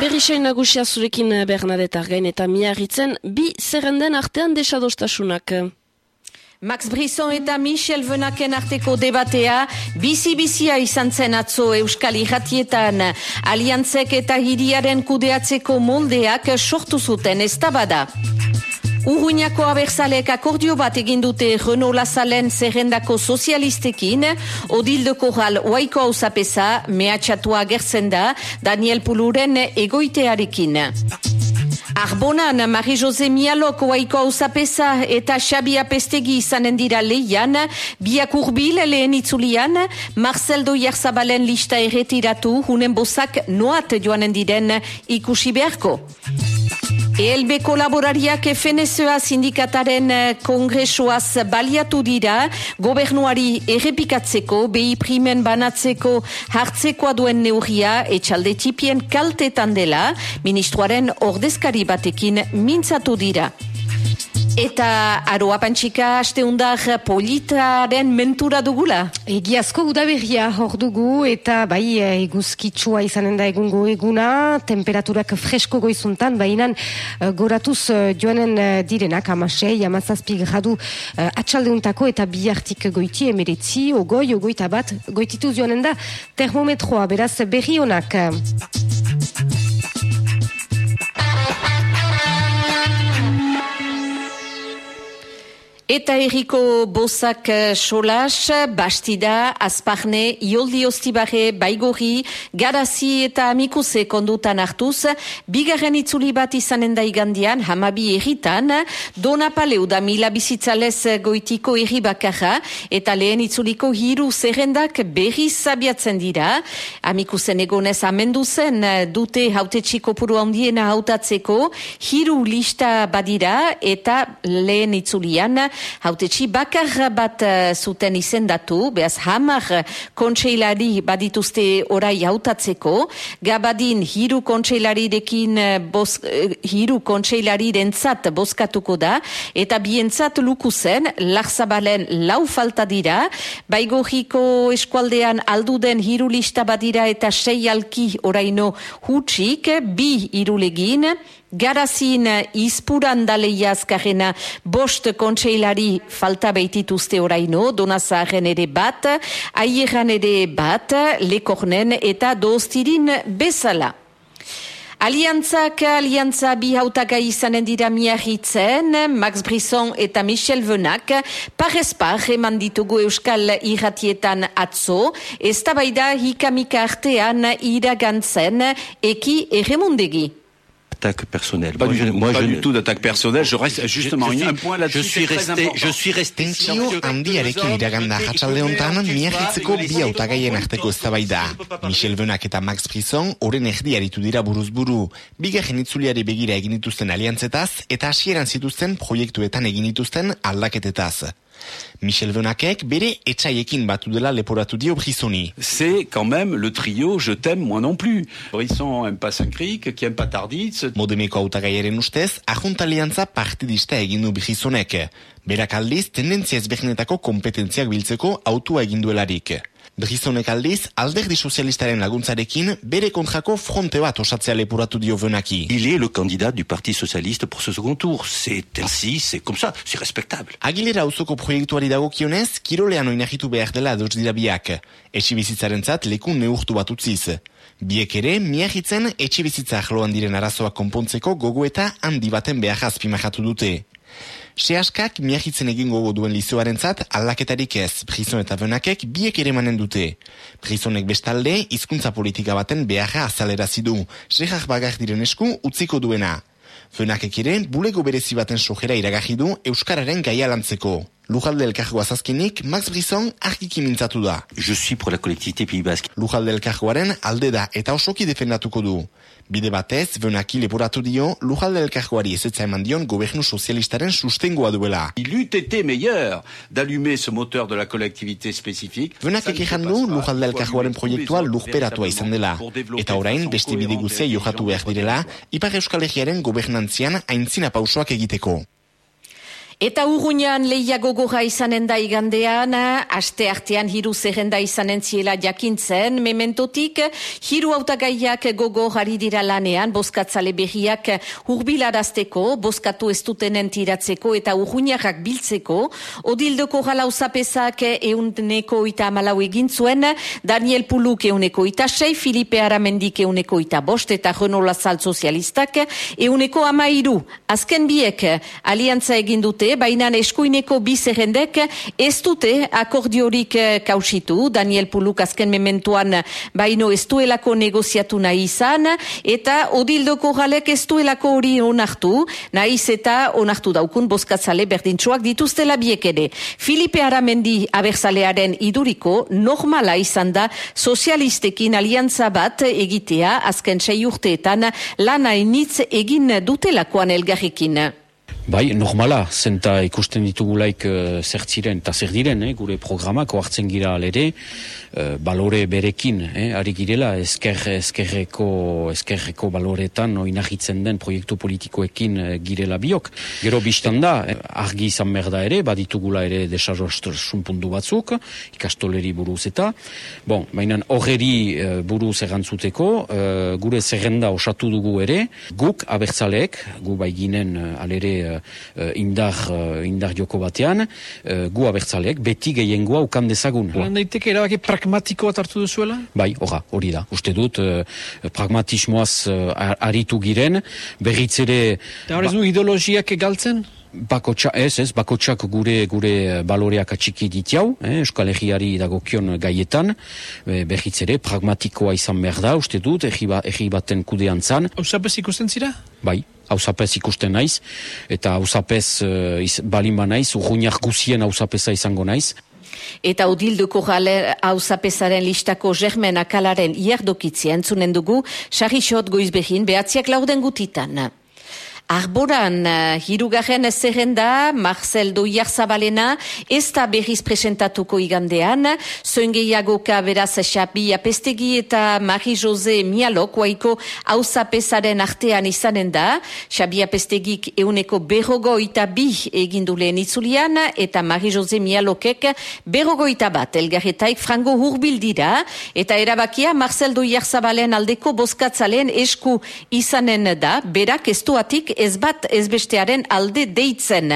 Berrisain nagusia zurekin eh, Bernadetar gain eta miarritzen bi zerrenden artean desadostasunak. Max Brisson eta Michel Venaken arteko debatea bizi-bizia izan zen atzo Euskal Iratietan. Aliantzek eta hiriaren kudeatzeko moldeak sortu zuten ez tabada. Urruñako abertzalek akordio bat egin dute Renault Lazalen zerrendako sozialistekin, Odilde Korral oaiko hau zapesa, mehatxatua gertzen da, Daniel Puluren egoitearekin. Arbonan, Marie-José Mialok oaiko hau zapesa eta Xabi Apestegi izanen dira lehian, biak urbil lehen itzulian, Marcel Doiarzabalen lista erretiratu, hunen bozak noat joanen diren ikusi beharko. ELB kolaborariak FNSA sindikataren eh, kongresuaz baliatu dira, gobernuari errepikatzeko, behi primen banatzeko hartzekoa duen neurria, etxalde tipien kaltetan dela, ministroaren ordezkari batekin mintzatu dira. Eta aroa pantxika aste undar politaren mentura dugula? Egiazko gudaberria hor dugu eta bai eguzkitsua izanen da egungo eguna, temperaturak fresko goizuntan, baina uh, goratuz uh, joanen direnak amasei, amazazpi gradu atxaldeuntako eta biartik goiti emeretzi, ogoi, ogoita bat, goitituz joanen da termometroa, beraz berri honak. Eta erriko bozak eh, solas, bastida, azparne, ioldi ostibare, baigori, garazi eta amikuse kondutan hartuz, bigarren itzuli bat izanen da igandian, hamabi erritan, dona paleu da mila bizitzalez goitiko erri bakarra, eta lehen itzuliko hiru zerrendak berri zabiatzen dira. Amikusen egonez amendu zen dute haute puru handiena hautatzeko, hiru lista badira eta lehen itzulian, hautetxi bakar bat uh, zuten izendatu, behaz hamar kontseilari badituzte orai hautatzeko, gabadin hiru kontseilarirekin uh, hiru kontseilari dentzat boskatuko da, eta bientzat lukuzen, larzabalen lau falta dira, baigoriko eskualdean alduden hiru lista badira eta sei alki oraino hutsik, bi irulegin, Garazin izpuran daleiaz karena bost kontseilari falta behitituzte oraino, donazaren ere bat, aieran ere bat, lekornen eta doztirin bezala. Aliantzak, aliantza bi hautagai izanen dira miahitzen, Max Brisson eta Michel Venak, parezpar eman ditugu euskal irratietan atzo, ez tabaida hikamika artean iragantzen eki erremundegi attaque personnelle. Pas moi, du, je, moi, pas je du ne... tout d'attaque personnelle. Je reste justement je, je un suis, point là-dessus. Je suis resté, je suis resté. Tentsio handiarekin iraganda jatsalde hontan miagitzeko bi hautagaien arteko eztabaida. Michel Benak eta Max Brisson oren erdi aritu dira buruz buru. Bigarren itzuliari begira egin dituzten aliantzetaz eta hasieran zituzten proiektuetan egin dituzten aldaketetaz. Michel Venakek bere etxaiekin batu dela leporatu dio Brissoni. C'est quand même le trio Je t'aime moi non plus. Brisson aime pas Saint-Cric, qui aime pas Tarditz. Modemeko hautagaiaren ustez, ajuntaliantza partidista egin du Brissonek. Berak aldiz, tendentzia ezberdinetako kompetentziak biltzeko autua egin duelarik. Brizonek aldiz, alderdi sozialistaren laguntzarekin bere kontrako fronte bat osatzea lepuratu dio Venaki. Il est le candidat du Parti Socialiste pour ce second tour. C'est ainsi, c'est comme ça, c'est respectable. Agilera auzoko proiektuari dagokionez, kirolean oinahitu behar dela ados dira biak. Etxi bizitzaren leku neurtu bat utziz. Biek ere, miahitzen etxi bizitza diren arazoak konpontzeko gogo eta handi baten behar azpimahatu dute. Seaskak miahitzen egin gogo duen lizioaren zat, aldaketarik ez, Prison eta Benakek biek ere manen dute. Prisonek bestalde, hizkuntza politika baten beharra azalera zidu, sehar bagar diren esku utziko duena. Benakek ere, bulego berezi baten sojera iragaji du Euskararen gaia lantzeko. Lujalde elkargoa zazkinik, Max Brisson argiki mintzatu da. Je suis pour la collectivité Pays Basque. Lujalde elkargoaren alde da eta osoki defendatuko du. Bide batez, Benaki leporatu dio, Lujalde elkargoari ezetza eman dion gobernu sozialistaren sustengoa duela. Il eût été meilleur d'allumer ce moteur de la collectivité spécifique. Benakek ejan du, Lujalde elkargoaren proiektua lurperatua izan dela. Eta orain, beste bide guzea johatu behar direla, Ipar Euskal Herriaren gobernantzian aintzina pausoak egiteko. Eta urruñan leia gogorra izanen da igandean, aste artean hiru zerrenda izanen ziela jakintzen, mementotik, hiru autagaiak gogor ari dira lanean, boskatzale berriak hurbilarazteko, boskatu ez dutenen tiratzeko eta urruñarrak biltzeko, odildoko jala usapezak euneko eta amalau egin zuen, Daniel Puluk euneko eta Filipe Aramendik euneko eta bost, eta Renola Zal Sozialistak euneko amairu. Azken biek, aliantza egin dute, baina eskuineko bizerrendek ez dute akordiorik eh, kausitu, Daniel Puluk azken mementuan baino ez duelako negoziatu nahi izan, eta odildoko galek ez duelako hori onartu, nahiz eta onartu daukun boskatzale berdintxoak dituztela biek ere. Filipe Aramendi abertzalearen iduriko normala izan da sozialistekin aliantza bat egitea azken sei urteetan lana initz egin dutelakoan elgarrikin. Bai, normala, zenta ikusten ditugulaik uh, zer ziren eta zer diren, eh, gure programako hartzen gira alere, uh, balore berekin, eh, ari girela, ezker, ezkerreko, ezkerreko baloretan oinahitzen den proiektu politikoekin uh, girela biok. Gero biztan da, eh, argi izan merda ere, baditugula ere desarrostrasun puntu batzuk, ikastoleri buruz eta, bon, baina horreri uh, buruz erantzuteko, gure zerrenda osatu dugu ere, guk abertzaleek, gu baiginen alere indar, uh, indar joko batean, uh, gu abertzaleek, beti gehiengoa ukan dezagun. Lan daiteke erabaki pragmatiko bat hartu duzuela? Bai, ora, hori da. Uste dut, pragmatismoaz aritu giren, berriz ere... Da hori ba, ideologiak egaltzen? Bakotxa, ez, ez, bakotxak gure gure baloreak atxiki ditiau, eh, Euskal Herriari dagokion gaietan, e, berriz ere, pragmatikoa izan behar da, uste dut, erri, ba, baten kudean zan. Hausapez ikusten zira? Bai, hausapez ikusten naiz, eta hausapez uh, balima naiz, urruñak guzien hausapeza izango naiz. Eta odilduko gale hausapezaren listako germen akalaren iardokitzia entzunen dugu, sarri xot goizbehin behatziak lauden gutitan. Arboran, uh, hirugarren zerrenda, Marcel Doiarzabalena, ez da berriz presentatuko igandean, zoengeiagoka beraz xabi apestegi eta Marie-Jose Mialok, waiko hausapesaren artean izanen da, xabi apestegik euneko berrogoita bi eginduleen itzulian, eta Marie-Jose Mialokek berrogoita bat, elgarretaik frango hurbil dira, eta erabakia Marcel Doiarzabalen aldeko boskatzalen esku izanen da, berak estuatik ez bat ez bestearen alde deitzen.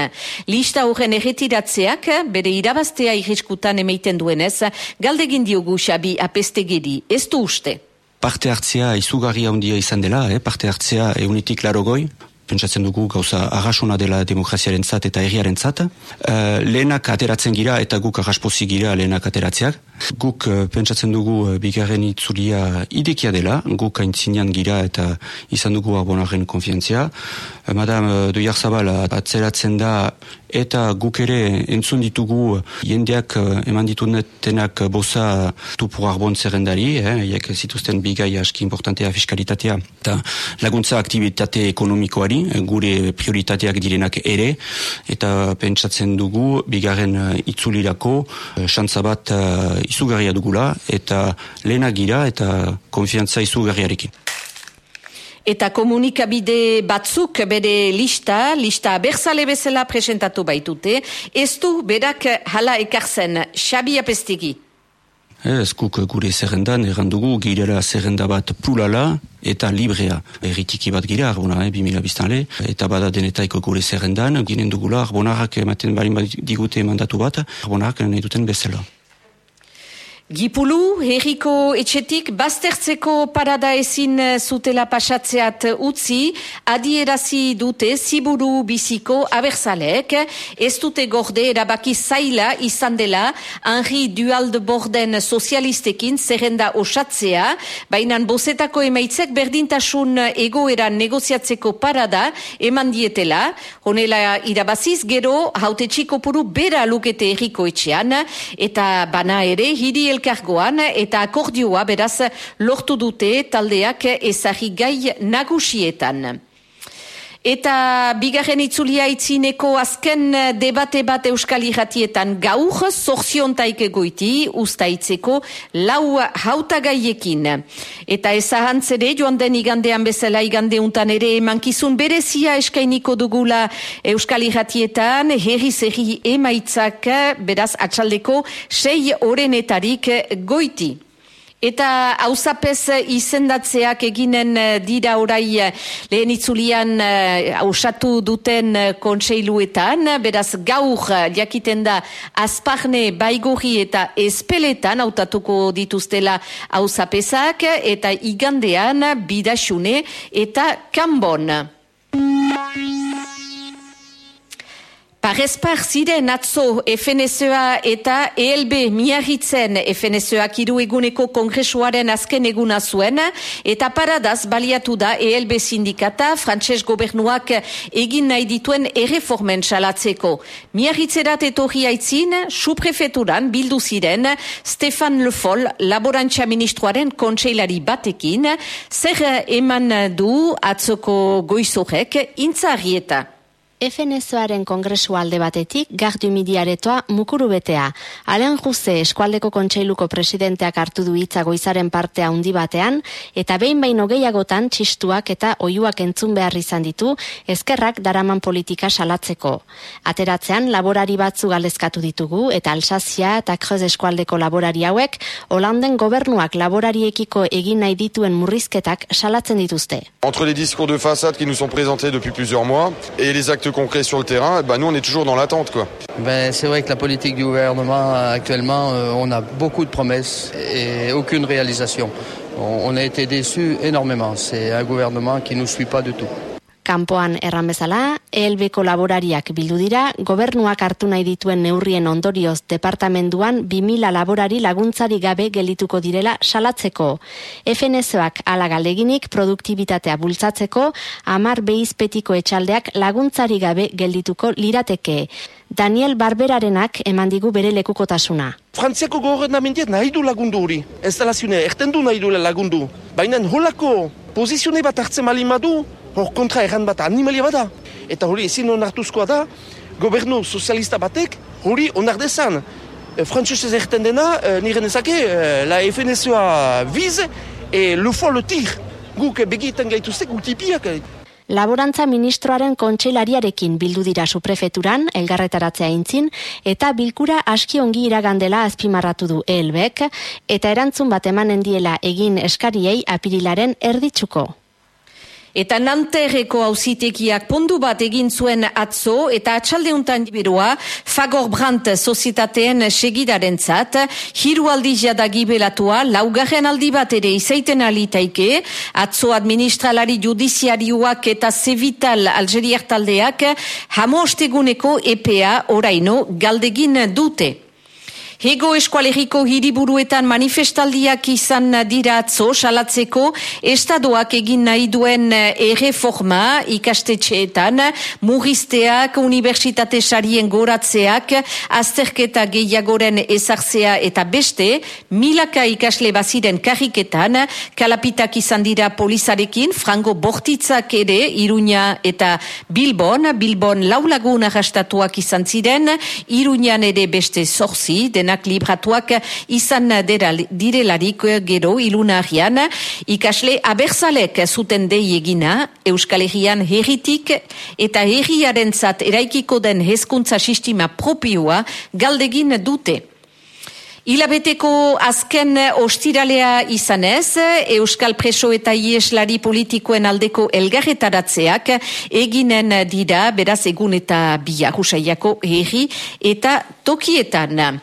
Lista horren erretiratzeak, bere irabaztea irriskutan emeiten duenez, galdegin diogu xabi apestegeri, ez du uste. Parte hartzea izugarria handia izan dela, eh? parte hartzea eunitik larogoi, pentsatzen dugu gauza agasona dela demokraziaren zat eta erriaren zat. Uh, lehenak ateratzen gira eta guk agaspozi gira lehenak ateratzeak. Guk uh, pentsatzen dugu uh, bigarren itzulia idekia dela, guk aintzinean gira eta izan dugu abonaren konfiantzia. Uh, Madame uh, Doiar Zabal atzeratzen da eta guk ere entzun ditugu jendeak eman ditunetenak boza tupur arbon zerrendari, eh, zituzten bigai aski importantea fiskalitatea eta laguntza aktivitate ekonomikoari gure prioritateak direnak ere, eta pentsatzen dugu, bigarren uh, itzulirako, uh, xantza bat uh, izugarria dugula, eta lehenak gira, eta konfiantza izugarriarekin. Eta komunikabide batzuk bere lista, lista berzale bezala presentatu baitute, ez du berak hala ekartzen, Xabi Apestegi. Ez guk gure zerrendan, errandugu, girela zerrenda bat pulala eta librea. Erritiki bat gira, arbona, eh, bimila biztanle, eta bada denetaiko gure zerrendan, ginen dugula, arbonarrak ematen barin digute mandatu bat, arbonarrak nahi duten bezala. Gipulu, herriko etxetik, baztertzeko parada ezin eh, zutela pasatzeat utzi, adierazi dute ziburu biziko abertzalek, ez dute gorde erabaki zaila izan dela, Henri Dualde Borden sozialistekin zerrenda osatzea, baina bozetako emaitzek berdintasun egoera negoziatzeko parada eman dietela, honela irabaziz gero haute txikopuru bera lukete herriko etxean, eta bana ere hiri elkargoan eta akordioa beraz lortu dute taldeak ezagri gai nagusietan. Eta bigarren itzulia itzineko azken debate bat euskal irratietan gaur, zorziontaik egoiti, ustaitzeko lau hautagaiekin. Eta ezahantzere joan den igandean bezala igandeuntan ere emankizun berezia eskainiko dugula euskal irratietan, herri zerri emaitzak beraz atxaldeko sei orenetarik goiti. Eta hauzapez izendatzeak eginen eh, dira orai eh, lehen itzulian hausatu eh, duten kontseiluetan, beraz gaur jakiten da azparne baigorri eta espeletan hautatuko dituztela hauzapezak eta igandean bidasune eta kanbon. Parezpar ziren atzo FNSA eta ELB miarritzen FNSAak iru eguneko kongresuaren azken eguna zuen eta paradaz baliatu da ELB sindikata frantses gobernuak egin nahi dituen erreformen salatzeko. Miarritzerat etorri haitzin, suprefeturan bildu ziren Stefan Le Foll, laborantza ministroaren kontseilari batekin, zer eman du atzoko goizorek intzarrieta. FNSOaren kongresu alde batetik gardu midiaretoa mukuru betea. Alen Juse eskualdeko kontseiluko presidenteak hartu du hitza goizaren partea handi batean eta behin baino gehiagotan txistuak eta oiuak entzun behar izan ditu ezkerrak daraman politika salatzeko. Ateratzean laborari batzu galdezkatu ditugu eta Alsazia eta Kreuz eskualdeko laborari hauek Holanden gobernuak laborariekiko egin nahi dituen murrizketak salatzen dituzte. Entre les discours de façade qui nous sont présentés depuis plusieurs mois et les actes concret sur le terrain, bah nous on est toujours dans l'attente. Ben, c'est vrai que la politique du gouvernement actuellement, euh, on a beaucoup de promesses et aucune réalisation. On, a été déçus énormément. C'est un gouvernement qui nous suit pas du tout. Kanpoan erran bezala, ELBko laborariak bildu dira, gobernuak hartu nahi dituen neurrien ondorioz departamenduan 2000 laborari laguntzari gabe gelituko direla salatzeko. FNSoak ala galdeginik produktibitatea bultzatzeko, amar behizpetiko etxaldeak laguntzari gabe geldituko lirateke. Daniel Barberarenak eman digu bere lekukotasuna. Frantziako gobernamendiet nahi du lagundu hori. Da erten du nahi du lagundu. Baina holako pozizione bat hartzen malimadu, hor kontra erran bat animalia bada. Eta hori ezin onartuzkoa da, gobernu sozialista batek hori onardezan. E, Frantzuz ez erten dena, e, nire nezake, e, la FNSOa vize, e le foie le tir. Guk begietan gaituztek, utipiak. Laborantza ministroaren kontseilariarekin bildu dira suprefeturan, elgarretaratzea intzin, eta bilkura aski ongi iragandela azpimarratu du elbek, eta erantzun bat emanen diela egin eskariei apirilaren erditsuko. Eta nanterreko hausitekiak pondu bat egin zuen atzo eta atxaldeuntan diberua Fagor Brandt sozietateen segidaren zat, hiru aldi jada gibelatua, laugarren aldi bat ere izaiten alitaike, atzo administralari judiziariuak eta zevital algeriak taldeak, hamosteguneko EPA oraino galdegin dute. Hego eskualeriko hiriburuetan manifestaldiak izan dira atzo salatzeko. Estadoak egin nahi duen erreforma ikastetxeetan. Murrizteak, universitate sarien goratzeak, azterketa gehiagoren ezartzea eta beste, milaka ikasle baziren karriketan, kalapitak izan dira polizarekin, frango bortitzak ere, iruña eta bilbon, bilbon laulagun arrastatuak izan ziren, iruñan ere beste zorzi, denak libratuak izan direlarik gero ilunarian ikasle abertzalek zuten dei egina Euskal Herrian herritik eta herriaren eraikiko den hezkuntza sistema propioa galdegin dute. Ilabeteko azken ostiralea izanez, Euskal Preso eta Ieslari politikoen aldeko elgarretaratzeak eginen dira, beraz egun eta biarusaiako herri eta tokietan.